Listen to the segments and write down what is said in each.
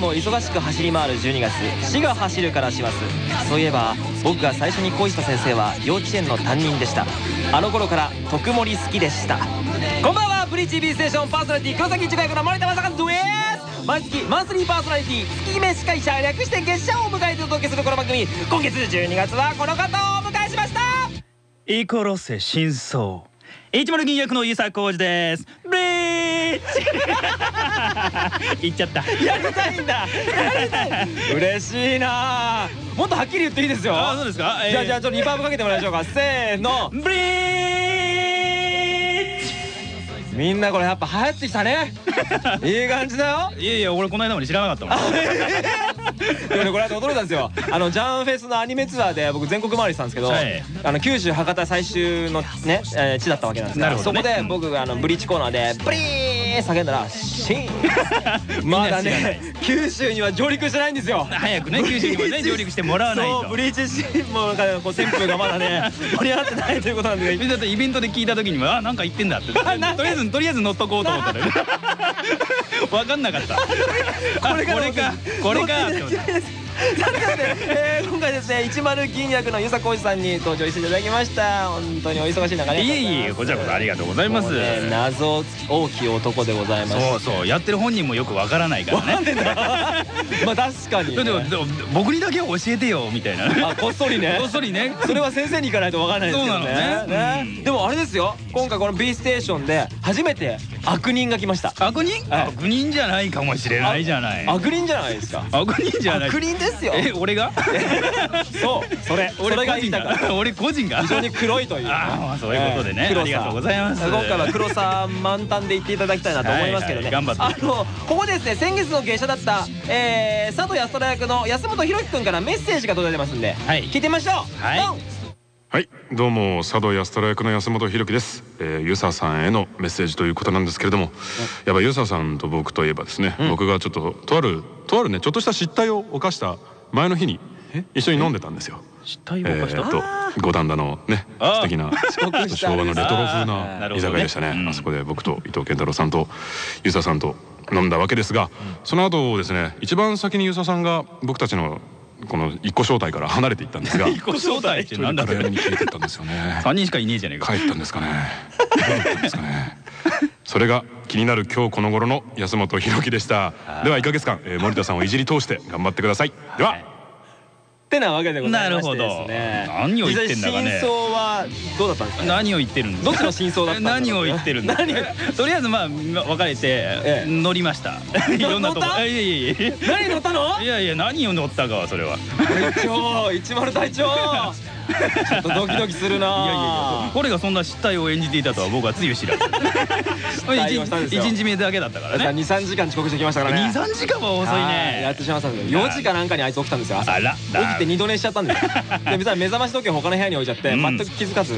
生も忙しく走り回る12月死が走るからします。そういえば僕が最初に恋した先生は幼稚園の担任でした。あの頃から特盛り好きでした。こんばんはブリーチ B ステーションパーソナリティ黒崎一学の森田正和です。毎月マンスリーパーソナリティ月決め司会者略して月謝を迎えてお届けするこの番組。今月12月はこの方をお迎えしました。イコロセ真相。一丸銀役の伊佐浩二です 言っちゃった。やりたいんだ。やりたい嬉しいな。もっとはっきり言っていいですよ。あそうですか、じゃあじゃあちょっとリバーブかけてもらいましょうか。せーの。ブリーチ。みんなこれやっぱ流行ってきたね。いい感じだよ。いやいや俺この間まで知らなかったもん。でもねこれ驚いたんですよ。あのジャンフェスのアニメツアーで僕全国回りしたんですけど、はい、あの九州博多最終のね、えー、地だったわけなんですけど、ね、そこで僕があのブリーチコーナーで「ブリー!」叫んだら「シーン! 」まだね九州には上陸してないんですよ。早くね九州にもね 上陸してもらわないと。ブリーチシーンもなんかこう旋風がまだね 盛り上がってないということなんで。だってイベントで聞いた時にはあなんか言ってんだって。とりあえずとりあえず乗っとこうと思ったら分かんなかった。これかこれかえー、今回ですね一丸金役の遊佐浩二さんに登場していただきました。本当にお忙しい中ねいえいえこちらこそありがとうございます、ね、謎大きい男でございます。そうそうやってる本人もよくわからないからね。まあ確かに、ね、でも僕にだけ教えてよみたいな。あこっそりね。こっそりね。それは先生に行かないとわからないですけどね。そうなのね、ね、でもあれですよ。今回この B ステーションで初めて悪人が来ました。悪人、はい、悪人じゃないかもしれないじゃない。悪人じゃないですか。悪人じゃない。悪人ですよ。え俺が？そうそれ。それが言いたか俺個人が？非常に黒いという。ああそういうことでね。ありがとうございます。今回は黒さ満タンで言っていただきたいなと思いますけどね。頑張って。あのここですね先月の芸者だったえ佐藤康虎役の安本博樹君からメッセージが届いてますんで聞いてみましょう。はい。はいどうも佐渡安虎役の安本博樹です、えー、ユサさんへのメッセージということなんですけれども。やっぱユサさんと僕といえばですね、うん、僕がちょっととあるとあるねちょっとした失態を犯した前の日に一緒に飲んでたんですよ。失態を犯した、えー、と五反田のね素敵な昭和のレトロ風な居酒屋でしたね、ね、あそこで僕と伊藤健太郎さんとユサさんと飲んだわけですが、うん、その後ですね一番先にユサさんが僕たちのこの一個正体から離れていったんですが。一個正体ってなんだ？ろうに消えてったんですよね。三人しかいねえじゃねえか。帰ったんですかね。どうだったんですかね。それが気になる今日この頃の安本博樹でした。では1か月間、えー、森田さんをいじり通して頑張ってください。では、ってなわけでございましてですね。何を言ってんだかね。真相はどうだったんですか？何を言ってるんですどっちの真相だった何を言ってるんですとりあえずまあ別れて乗りまし た。いろんなとこ。いやいやいや。何乗ったの？いやいや何を乗ったかはそれは。隊長一丸隊長 ちょっとドキドキするな。いやいやいや、これがそんな失態を演じていたとは僕はつゆ知らず。一日目だけだったからね。二三時間遅刻してきましたからね。二三時間は遅いね。やってしまいましたけど、四時かなんかにあいつ起きたんですよ。起きて二度寝しちゃったんですよ。で、別に目覚まし時計他の部屋に置いちゃって、全く気づかず、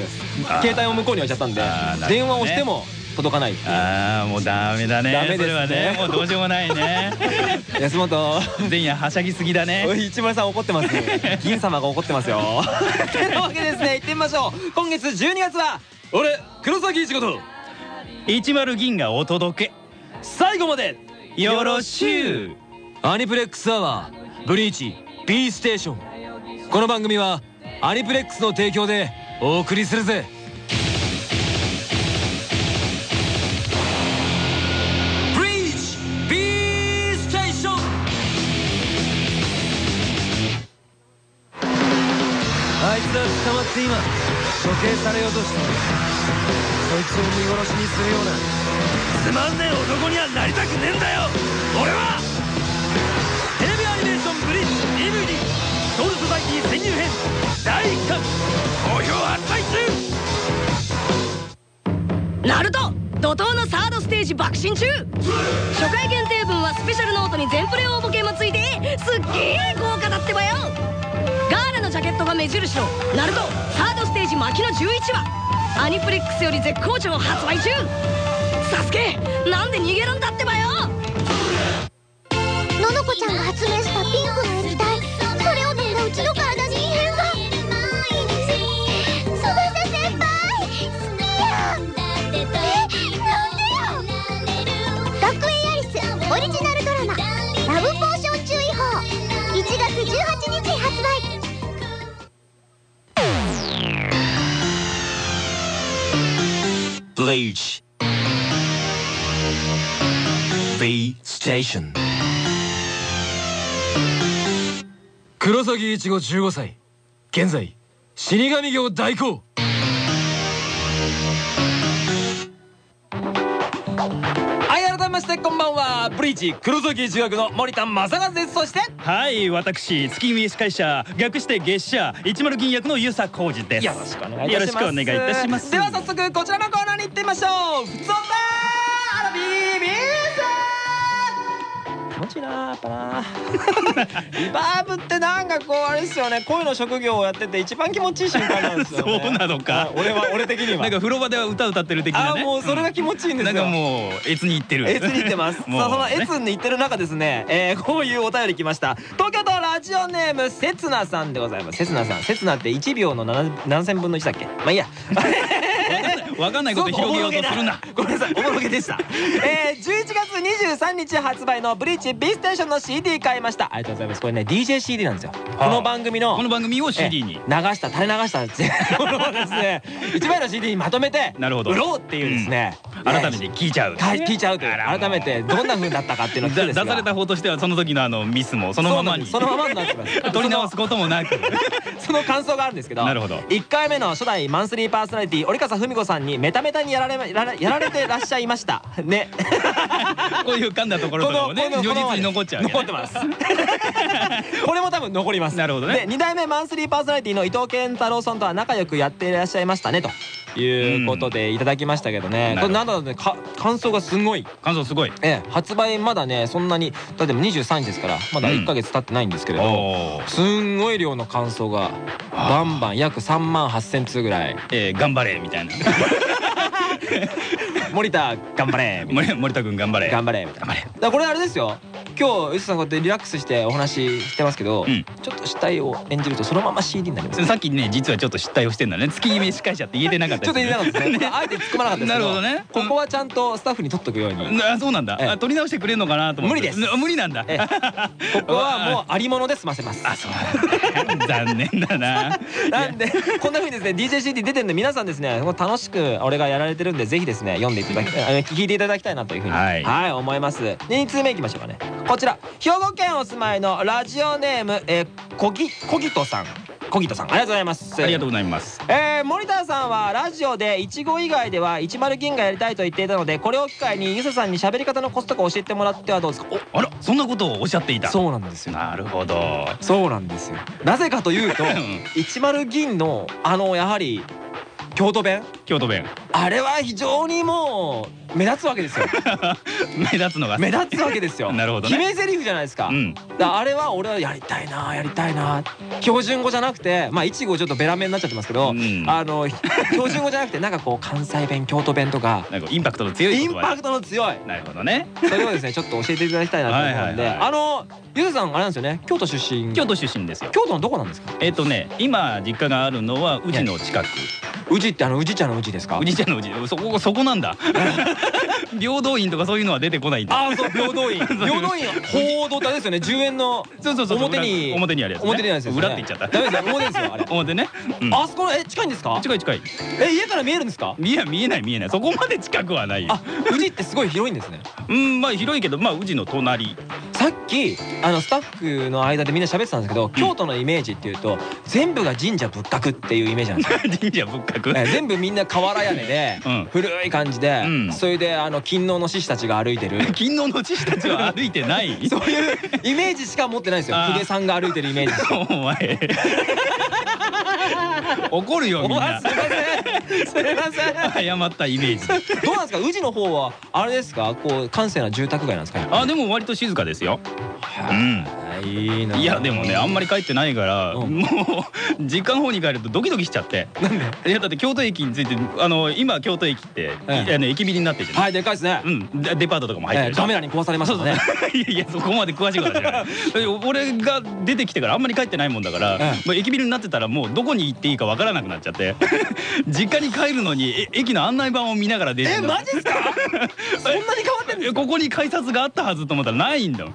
携帯を向こうに置いちゃったんで、電話をしても。届かないああもうダメだね。ダメですはね。もうどうしようもないね。安本。前夜はしゃぎすぎだね。一丸さん怒ってます 銀様が怒ってますよ。てなわけですね行ってみましょう。今月12月は俺黒崎一子と。一丸銀がお届け。最後までよろしゅう。アニプレックスアワーブリーチ B ステーション。この番組はアニプレックスの提供でお送りするぜ捕まって今処刑されようとしてる。そいつを見殺しにするような。つまんねえ男にはなりたくねえんだよ。俺は！テレビアニメーションブリッジ DVD「ソウルソサイティ潜入編」第1巻好評発売中。ナルト怒涛のサードステージ爆心中。初回限定分はスペシャルノートに全プレ応募券もついてすっげえ豪華だってばよジャケットが目印の「ナルトサードステージ巻きの11話」アニプレックスより絶好調発売中。サスケなんで逃げるんだってばよ。ののこちゃんが発明したピンクの液体。Village V Station 黒崎一護15歳現在死神業代行ましてこんばんは。ブリーチ黒崎一学の森田正和です。そしてはい私月見司会者略して月謝一丸銀役の遊佐浩二です。よろしくお願いいたします。よろしくお願いいたします。では早速こちらのコーナーに行ってみましょう。ふつおたアラビービー気持ちいいなやっぱなリバーブってなんかこうあれですよね声の職業をやってて一番気持ちいい瞬間なんですよねそうなのかはい俺は俺的にはなんか風呂場では歌歌ってる的なあねもうそれが気持ちいいんですよなんかもう越に行ってるエツに行ってます。さあそのねエツに行ってる中ですね、えー、こういうお便り来ました。東京都ラジオネームせつなさんでございます。せつなさん、せつなって1秒の7何千分の1だっけ？まあいいや。わかんないこと広げようとするな。ごめんなさい、おもろげでした。えー、11月23日発売のブリーチ B ステーションの CD 買いました。ありがとうございます。これね DJ CD なんですよ。この番組のこの番組を CD に。えー流した垂れ流したものをですね 一枚の CD にまとめてなるほど。売ろうっていうですね、改めて聞いちゃう。はい聞いちゃうという。改めてどんな風だったかっていうのを出された方としてはその時のあのミスもそのままにそのままになってます取り直すこともなくその感想があるんですけどなるほど1回目の初代マンスリーパーソナリティ折笠文子さんにメタメタにやられやらやられてらっしゃいました。ね。こういう噛んだところとかもね如このこの実に残っちゃうね。残ってます。これも多分残ります。なるほどね。で2代目マンスリーパーソナリティの伊藤健太郎さんとは仲良くやっていらっしゃいましたねということでいただきましたけどね、うん。これなんだろうねか感想がすごい。感想すごい。ええ発売まだねそんなにだっても23日ですからまだ1ヶ月経ってないんですけれど、おー。すんごい量の感想がバンバン約3万8,000通ぐらい。えー頑張れみたいな。森田頑張れ。森森田君頑張れ。な頑張れ。みたいなだこれあれですよ。今日ゆずさんこうやってリラックスしてお話ししてますけど、うん。ちょっと死体を演じるとそのまま CD になります。さっきね実はちょっと失態をしてんだね。月決司会者って言えてなかったちょっと言いなかったですね。ね。あえて突っ込まなかったです。ほどね。ここはちゃんとスタッフに取っとくように。あそうなんだ。取り直してくれるのかなと思って。無理です。あ無理なんだ。ええ。ここはもうありもので済ませます。あそう。残念だな。なんでこんな風にですね DJCD 出てるんで皆さんですねもう楽しく俺がやられてるんでぜひですね読んでいただき聞いていただきたいなというふうにはい。はい思います。2通目いきましょうかね。こちら。兵庫県お住まいのラジオネームえーこぎこぎとさんこぎとさん。ありがとうございます。ありがとうございます。えー、森田さんはラジオでいちご以外では10銀がやりたいと言っていたのでこれを機会にゆささんに喋り方のコツとか教えてもらってはどうですか？あらそんなことをおっしゃっていた。そうなんですよ。なるほど。そうなんですよ。なぜかというと10銀のあのやはり京都弁？京都弁。あれは非常にもう目立つわけですよ。目立つのが。目立つわけですよ。なるほどね。決め台詞じゃないですか,、うん。だあれは俺はやりたいなやりたいな。標準語じゃなくてまあ一語ちょっとベラメになっちゃってますけど、うん。あの標準語じゃなくてなんかこう関西弁京都弁とか。なんかインパクトの強いインパクトの強い。なるほどね。それをですねちょっと教えていただきたいなと思うんで。あのゆずさんあれなんですよね京都出身。京都出身ですよ。京都のどこなんですか？えっとね今実家があるのは宇治の近く。宇治ってあの宇治茶の宇治ですか？宇治茶の宇治そこそこなんだ。平等院とかそういうのは出てこないんだ。ああそう平等院。平等院報道ってあれですよね。10円のそうそうそう。表に。裏表にあるやつね。表にあるやつですね。裏って言っちゃった。ダメですよ表ですよあれ。表ね。うん。あそこえ近いんですか？近い近い。え家から見えるんですか？いや見えない見えない。そこまで近くはないよ。あ宇治ってすごい広いんですね。うんまあ広いけどまあ宇治の隣さっきあのスタッフの間でみんな喋ってたんですけど京都のイメージっていうと全部が神社仏閣っていうイメージなんですよ。神社仏閣？え全部みんな瓦屋根でうん。古い感じでうん。それであの勤王の志士たちが歩いてる。勤王の志士たちは歩いてない？そういうイメージしか持ってないんですよ。あー。公家さんが歩いてるイメージ。お前。怒るよみんな。おすいません。すいません。謝ったイメージ。どうなんですか？宇治の方はあれですか？こう閑静な住宅街なんですか？あでも割と静かですようん。いいないやでもねあんまり帰ってないから、うん。もう実家の方に帰るとドキドキしちゃって。なんで？いやだって京都駅についてあの今京都駅って、ええ。あの駅ビルになってるじゃん、はいでかいですね。うん。デデパートとかも入ってえーるでしょカメラに壊されましたね。いやいやそこまで詳しいことない。俺が出てきてからあんまり帰ってないもんだから、ええ。まあ、駅ビルになってたらもうどこに行っていいかわからなくなっちゃって。実家に帰るのにえ駅の案内板を見ながら出てえマジっすか？そんなに変わってんですえここに改札があったはずと思ったらないんだもん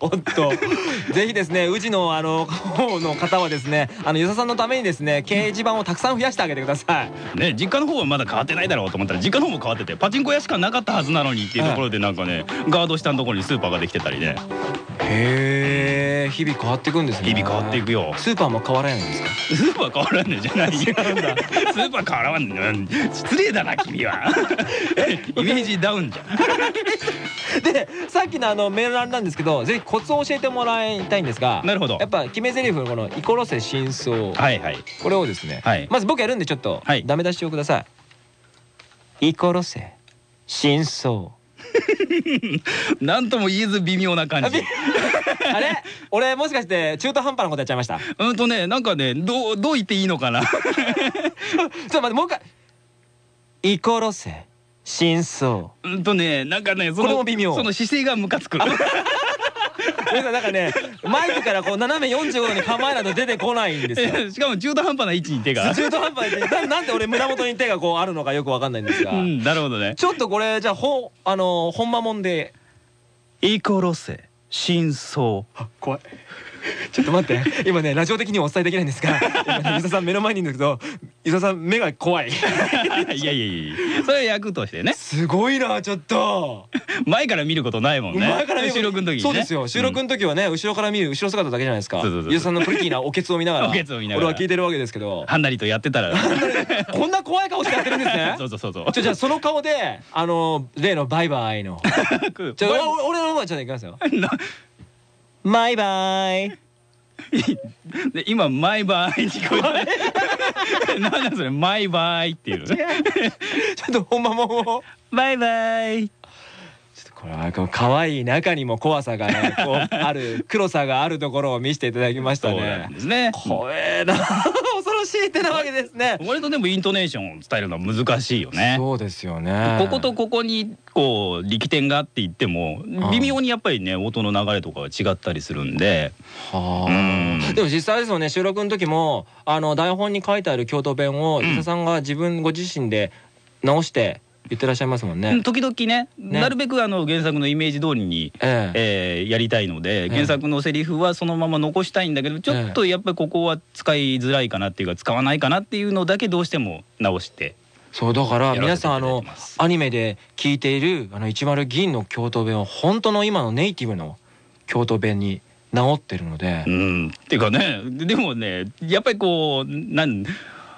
おっとぜひですね宇治のあの方の方はですねあの遊佐さんのためにですね掲示板をたくさん増やしてあげてください。ね実家の方はまだ変わってないだろうと思ったら実家の方も変わっててパチンコ屋しかなかったはずなのにっていうところでなんかねガード下のところにスーパーができてたりね。へえ日々変わっていくんですね。日々変わっていくよ。スーパーも変わらないんですか？スーパー変わらんねんじゃないよ。スーパー変わらんねん失礼だな君は。イメージダウンじゃん。でさっきのあのメール欄なんですけどぜひコツを教えてもらいたいんですがなるほどやっぱ決め台詞のこの「イコロセ真相」はいはいこれをですね、はいまず僕やるんでちょっとはいダメ出しをください。イコロセ真相。なんとも言えず微妙な感じ あれ？俺もしかして中途半端なことやっちゃいました？ちうんとねなんかねどうどう言っていいのかな ょっと待ってもう一回。イコロセ真相。うんとねなんかねそのも微妙その姿勢がムカつく皆さんなんかねマイクからこう斜め45度に構えないと出てこないんですよ。しかも中途半端な位置に手が中途半端でななんで俺胸元に手がこうあるのかよくわかんないんですが。うんなるほどねちょっとこれじゃあほあの本間もんでイコロセ真相怖い。ちょっと待って 今ねラジオ的にはお伝えできないんですが今ね遊佐さん目の前にいるんだけど遊佐さん目が怖い。いやいやいやそれは役としてね。すごいなちょっと。前から見ることないもんね。前から見る。収録の時そうですよ。収録の時はね後ろから見る後ろ姿だけじゃないですか。そうそうそう。遊佐さんのプリティなおケツを見ながらおケツを見ながら。俺は聞いてるわけですけど。はんなりとやってたら。こんな怖い顔してやってるんですね。そうそうそうそう。じゃあその顔であの例のバイバイの。じゃあお俺の方はちょっといきますよ。バイバイで今毎晩聞こえたなんだそれ毎晩っていう。ちょっと本間もバイバイこれは可愛い中にも怖さがね こうある黒さがあるところを見せていただきましたね。んですね。怖えな。恐ろしいってなわけですね。割とでもイントネーションを伝えるのは難しいよね。そうですよね。こことここにこう力点があって言っても微妙にやっぱりね音の流れとかは違ったりするんで。はうん。あでも実際ですよね収録の時もあの台本に書いてある京都弁をん伊佐さんが自分ご自身で直して言ってらっしゃいますもんね。時々ねなるべくあの原作のイメージ通りにええ。えーやりたいのでえ原作のセリフはそのまま残したいんだけどちょっとやっぱりここは使いづらいかなっていうか使わないかなっていうのだけどうしても直してそうだから皆さんあのアニメで聞いているあの一丸銀の京都弁を本当の今のネイティブの京都弁に直ってるので。う。ん。っていうかねでもねやっぱりこうなん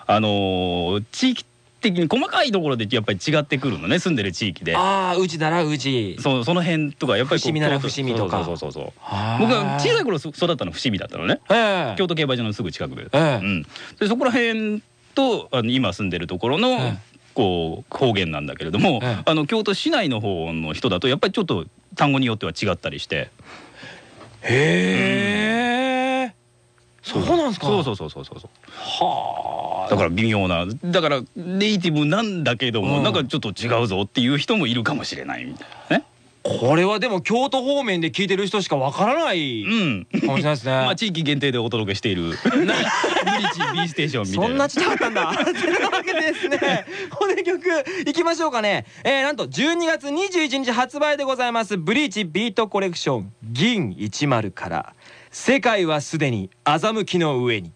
あのー地域的に細かいところでやっぱり違ってくるのね住んでる地域で。ああ宇治なら宇治。そうその辺とかやっぱり伏見なら伏見とか。そうそうそうそう。は僕は小さい頃そ育ったの伏見だったのね。ええ。京都競馬場のすぐ近くで,、ええ。うん、でそこら辺とあの今住んでるところの、ええ。こう方言なんだけれども、ええ。あの京都市内の方の人だとやっぱりちょっと単語によっては違ったりして。へえ。そうなんですか。そうそうそうそうそうそう。はあ。だから微妙なだからネイティブなんだけども、うんなんかちょっと違うぞっていう人もいるかもしれないみたいなねこれはでも京都方面で聞いてる人しかわからないうんかもしれないですね。まあ地域限定でお届けしているブリッジ B ステーションみたいなそんなちっちゃかったんだ。というわけでですね、この曲いきましょうかね。えー、なんと12月21日発売でございますブリーチビートコレクション銀10から世界はすでに欺きの上に。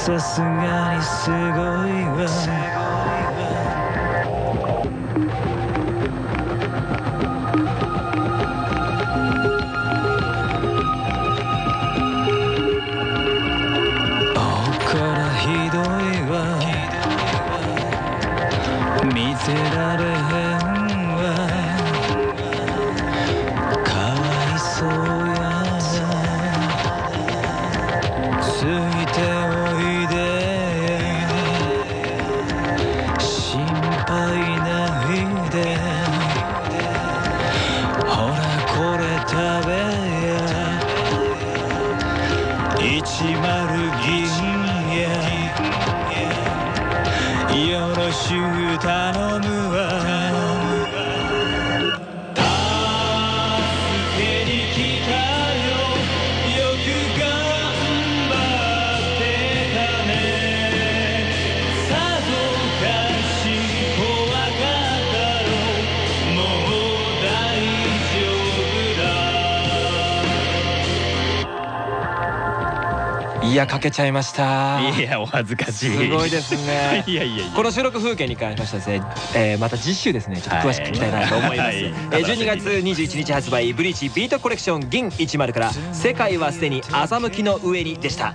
さすがにすごいわ。見てられへん。いやかけちゃいました。いやお恥ずかしい。すごいですね。いやいやこの収録風景に関しましてはですね、えー、また次週ですね。ちょっと詳しく聞きたいなと思います、はい。えー12月21日発売ブリーチビートコレクション銀10から「世界はすでに欺きの上に」でした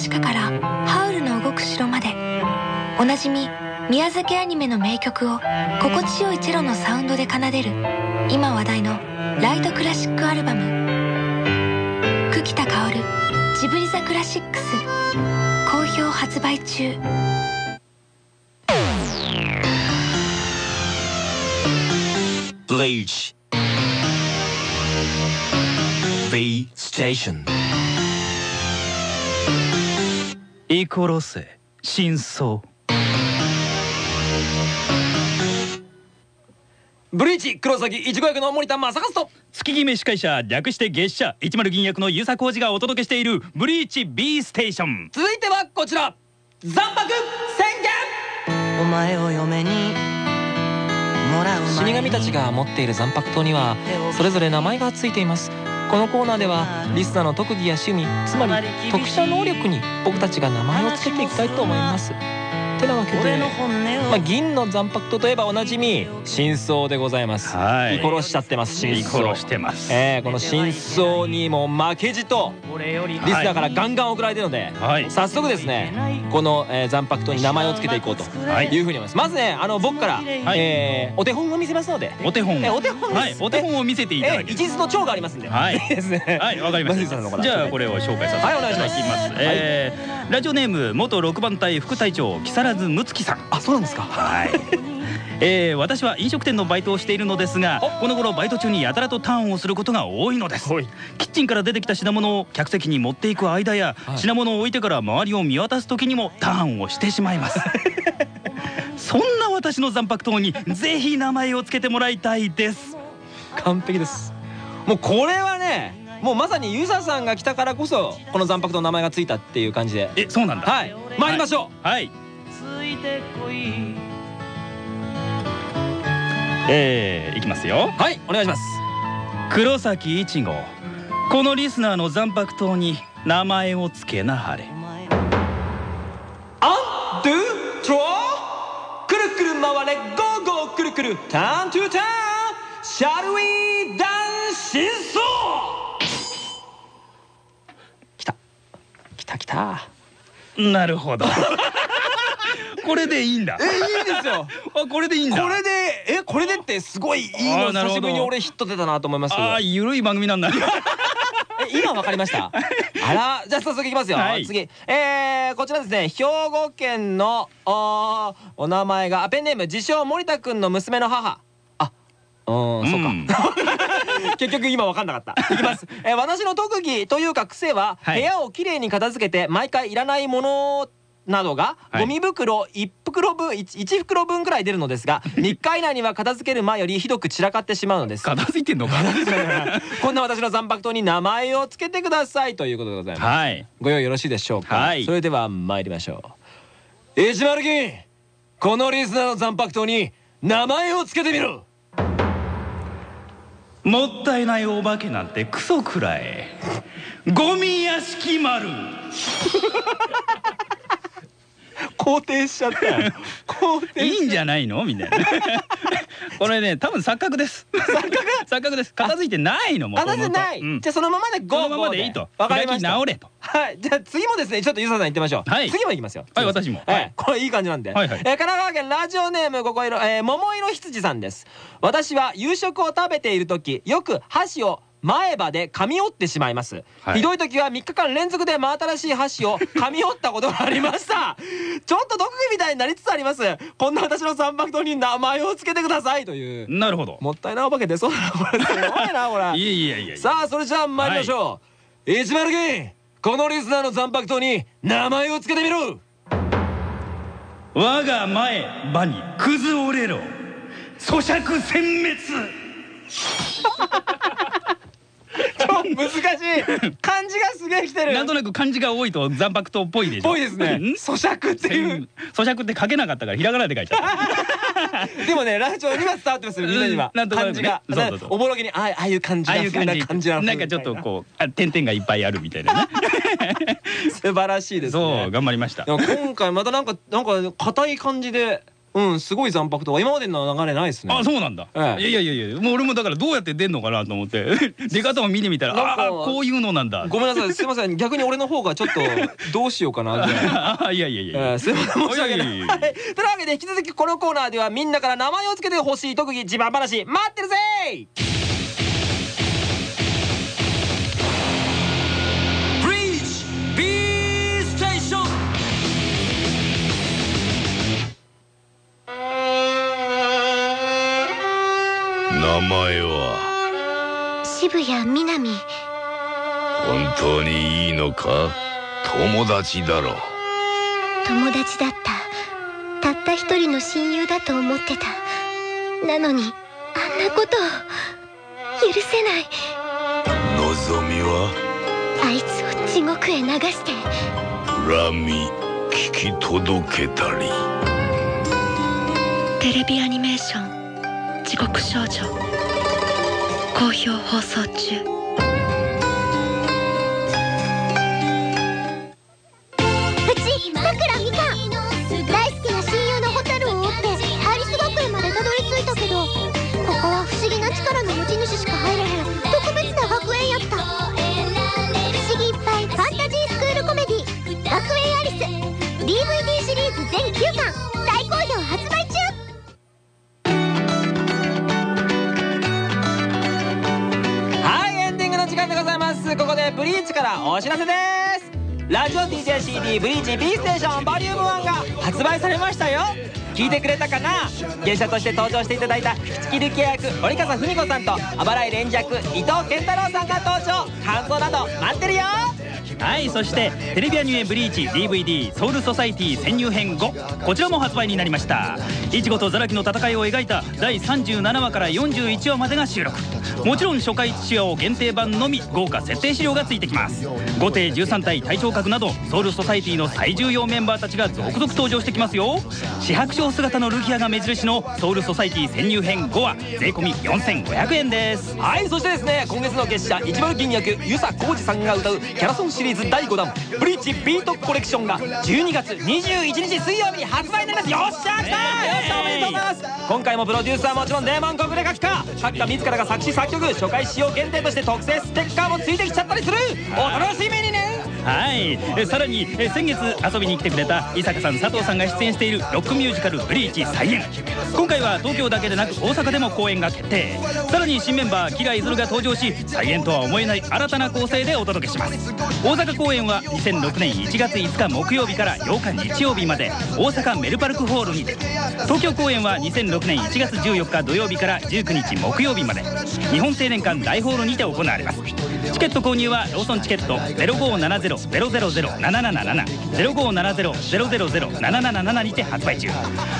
シカからハウルの動く城まで。おなじみ宮崎アニメの名曲を心地よいチェロのサウンドで奏でる今話題のライトクラシックアルバム。久喜田薫ジブリザクラシックス。好評発売中。ブリーチ B ステーションイコロセ真相。ブリーチ黒崎いちご役の森田正和と。月決め司会者略して月謝10銀役の遊佐浩二がお届けしているブリーチ B ステーション。続いてはこちら。残白宣言。お前を嫁にもらう死神たちが持っている残白刀にはそれぞれ名前がついていますこのコーナーではリスナーの特技や趣味つまり特殊な能力に僕たちが名前を付けていきたいと思いますてなわけでまあ、銀の残白刀といえばおなじみ真相でございます。はい。見殺しちゃってます真見相殺してます。えー、この真相にも負けじと俺より。リスナーからガンガン送られてるので、はい。早速ですねこの、えー、残白刀に名前を付けていこうとはいいうふうに思います。まずねあの僕から、えーお手本を見せますので。お手本えお手本です。はい。お手本を見せていただけるえー一途の長がありますんで。はい。いですね。はいわかりました。じゃあこれを紹介させてはいただきます。えーラジオネーム元6番隊副隊長木更津睦月さん。あそうなんですか？はい。えー、私は飲食店のバイトをしているのですがこの頃バイト中にやたらとターンをすることが多いのです。はい。キッチンから出てきた品物を客席に持っていく間や、はい。品物を置いてから周りを見渡す時にもターンをしてしまいます。そんな私の残白刀にぜひ名前を付けてもらいたいです。完璧です。もうこれはねもうまさにユーザーさんが来たからこそこの残白の名前がついたっていう感じで。えそうなんだ。はい。参りましょう、はい。ついてこい。えー、いきますよ。はい、お願いします。黒崎一護このリスナーの残白刀に名前を付けなはれ。アンドゥトローくるくる回れゴーゴーくるくる。ターントゥターンシャルウィーダン真相きた。きたきた。なるほど これでいいんだ。えいいですよ。あこれでいいんだ。これでえこれでってすごいいいの久しぶりに俺ヒット出たなと思いますけどああゆるい番組なんだ。え今わかりました？あらじゃあ早速いきますよ、はい。次。えー、こちらですね。兵庫県のおお名前があペンネーム自称森田くんの娘の母。あうんそうか、ん。結局今分かんなかった。いきます、えー私の特技というか癖は、はい。部屋をきれいに片付けて毎回いらないものなどがはい。ゴミ袋1袋分 1, 袋分くらい出るのですが3日以内には片付ける前よりひどく散らかってしまうのです。片付いてんのか？こんな私の残白刀に名前を付けてくださいということでございます。はい。ご用意よろしいでしょうか、はい。それでは参りましょう。一丸銀このリスナーの残白刀に名前を付けてみろ！もったいないお化けなんてクソくらえゴミ屋敷丸 肯定しちゃったよ肯定いいんじゃないの？みたいな。これね多分錯覚です。錯覚？錯覚です。片付いてないのもあなぜない、うん。じゃあそのままでゴーそのままでいいと。わかりました。直れとはい。じゃあ次もですねちょっとゆうささん言ってみましょう。はい。次もいきますよ。はい私も。はい。これいい感じなんで。はいはい。えー神奈川県ラジオネームここいろえー桃色羊さんです。私は夕食を食べている時よく箸を前歯で噛み折ってしまいます、はい。ひどい時は3日間連続で真新しい箸を 噛み折ったことがありました。ちょっと毒みたいになりつつあります。こんな私の三白糖に名前をつけてください。という。なるほど。もったいないお化け出そうだなこれすごいなこれ いやいやいやいやさあそれじゃあ参りましょう、一丸銀このリスナーの残白糖に名前をつけてみろ。我が前歯に崩折れろ。咀嚼殲滅 難しい。漢字がすげえ来てる。なんとなく漢字が多いと残白糖っぽいでしょ。ぽいですね。ん？咀嚼っていう。咀嚼って書けなかったからひらがなで書いちゃった。でもねラジオには伝わってますよみんなには。漢字がおぼろげにああいう感じああいう感じなんかちょっとこうあ点々がいっぱいあるみたいなね。素晴らしいですそねう頑張りました。今回またなんかなんか硬い感じでうんすごい残白とか今までの流れないですね。あそうなんだ、ええ。いやいやいやもう俺もだからどうやって出んのかなと思って。出方を見てみたらああこういうのなんだ。ごめんなさいすいません。逆に俺の方がちょっと どうしようかなじゃあ。あいやいやいやえーすいません申し訳ない。というわけで引き続きこのコーナーではみんなから名前を付けてほしい特技自慢話待ってるぜ名前は？渋谷みなみ。本当にいいのか？友達だろ。友達だった。たった一人の親友だと思ってた。なのにあんなことを。許せない。望みは？あいつを地獄へ流して。恨み聞き届けたり。テレビアニメーション「地獄少女」好評放送中。お知らせです。ラジオ DJCD ブリーチ B ステーションボリューム1が発売されましたよ。聞いてくれたかな？芸者として登場していただいた口切る契約折笠文子さんとあばらい連弱伊藤健太郎さんが登場。感想など待ってるよ。はいそしてテレビアニメ「ブリーチ DVD ソウルソサイティ潜入編5」こちらも発売になりました。イチゴとザラキの戦いを描いた第37話から41話までが収録。もちろん初回1話を限定版のみ豪華設定資料がついてきます。後手13体隊長格などソウルソサイティの最重要メンバーたちが続々登場してきますよ。四白鳥姿のルキアが目印のソウルソサイティ潜入編5は税込4500円です。はいそしてですね今月の月謝一丸金役遊佐浩二さんが歌うキャラソンシリーズ第5弾「ブリーチビートコレクション」が12月21日水曜日に発売になります。よっしゃ来たよっしゃおめでとうございます。今回もプロデューサーはもちろんデーモン国で書きか作家自らが作詞作曲初回使用限定として特製ステッカーもついてきちゃったりする。お楽しみにね。はい。えさらにえ先月遊びに来てくれた伊坂さん佐藤さんが出演しているロックミュージカル「ブリーチ再演」今回は東京だけでなく大阪でも公演が決定。さらに新メンバーキライズルが登場し再演とは思えない新たな構成でお届けします。大阪公演は2006年1月5日木曜日から8日日曜日まで大阪メルパルクホールにて。東京公演は2006年1月14日土曜日から19日木曜日まで。日本青年館大ホールにて行われます。チケット購入はローソンチケット0570 0570-000-777にて発売中。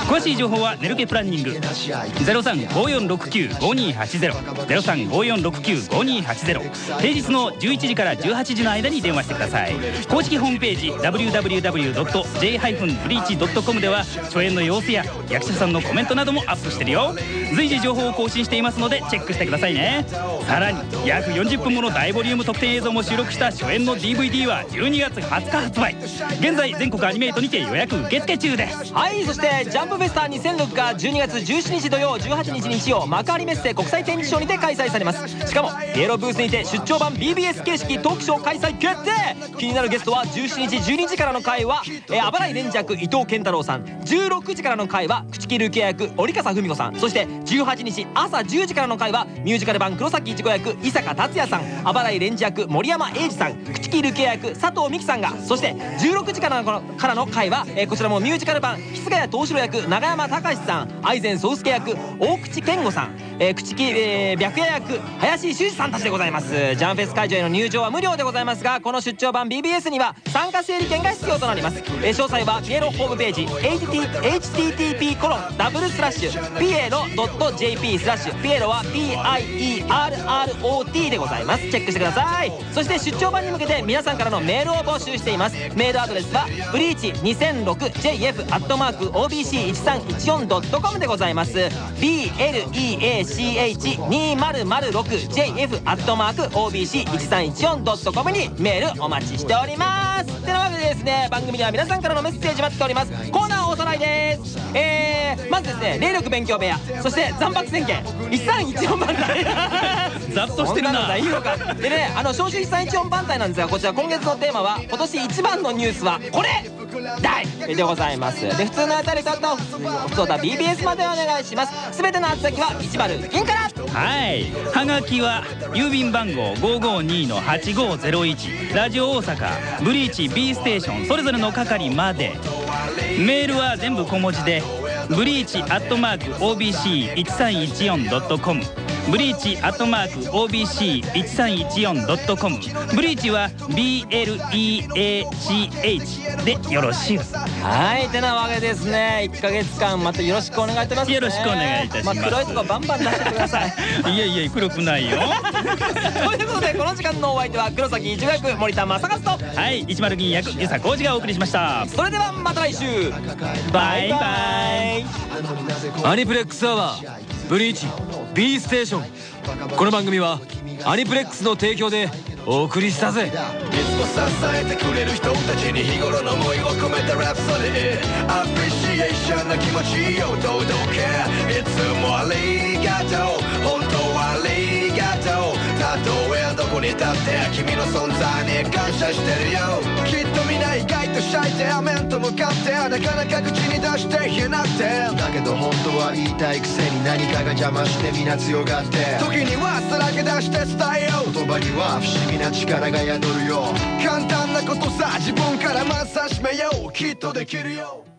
詳しい情報はネルケプランニング。0354695280 0354695280平日の11時から18時の間に電話してください。公式ホームページ www.j-breach.com では初演の様子や役者さんのコメントなどもアップしてるよ。随時情報を更新していますのでチェックしてくださいね。さらに約40分もの大ボリューム特典映像も収録した初演の DVD は12月20日発売。現在全国アニメートにて予約受付中です。はいそしてジャンプフェスタ2006が12月17日土曜18日日曜幕張メッセ国際展示場にて開催されます。しかもピエローブースにて出張版 BBS 形式トークショー開催決定。気になるゲストは17日12時からの回はあばらいレンジ役伊藤健太郎さん。16時からの回は口切る系役折笠文子さん。そして18日朝10時からの回はミュージカル版黒崎いちご役伊坂達也さん。あばらいレンジ役森山英二さん。口切る系役佐藤美希さんがそして16時からのからの回は、えー、こちらもミュージカル版木菅谷藤四郎役永山隆さん愛禅宗介役大口健吾さん、えー、口木、えー、白夜役林修二さんたちでございます。ジャンフェス会場への入場は無料でございますがこの出張版 BBS には参加整理券が必要となります、えー、詳細はピエロホームページ http コロンダブルスラッシュピエロ .jp スラッシュ。ピエロは PIERROT でございます。チェックしてください。そして出張版に向けて皆さんからのメールを募集しています。メールアドレスはブリーチ 2006JF アットマーク OBC1314.com でございます。BLEACH2006jf.obc1314.com にメールお待ちしております。てなわけでですね番組では皆さんからのメッセージ待っております。コーナーおさらいです。えー、まずですね霊力勉強部屋。そして残白宣言。1314番台ざっとしてるな。いいのか。でねあの招集1314番隊なんですがこちら今月のテーマは今年一番のニュースはこれ大でございます。で普通のあたりと普通だ。BBS までお願いします。すべての宛先は101金から。はい。はがきは郵便番号552-8501ラジオ大阪ブリーチ B ステーションそれぞれの係まで。メールは全部小文字でブリーチアットマーク OBC1314.com ブリーチアットマーク OBC1314.com ブリーチは BLEACH でよろしゅうはいてなわけですね。1か月間またよろしくお願いいたします、よろしくお願いいたします、まあ、黒いとこバンバン出してください。いやいや黒くないよ。ということでこの時間のお相手は黒崎一役森田正和と。はい102銀役遊佐浩二がお送りしました。それではまた来週。バイバイ。アニプレックスアワーブリーチ B ステーション。この番組はアニプレックスの提供でお送りしたぜ。いつも支えてくれる人たちに日頃の思いを込めたラプソディアプリシエーションな気持ちを届けいつもありがとう。本当はありがとう。たとえどこに立って君の存在に感謝してるよ。きっと皆意外とシャイで面と向かってなかなか口に出して言えなくて。だけど本当は言いたいくせに何かが邪魔して皆強がって。時にはさらけ出して伝えよう。言葉には不思議な力が宿るよ。簡単なことさ自分からまず始めよう。きっとできるよ。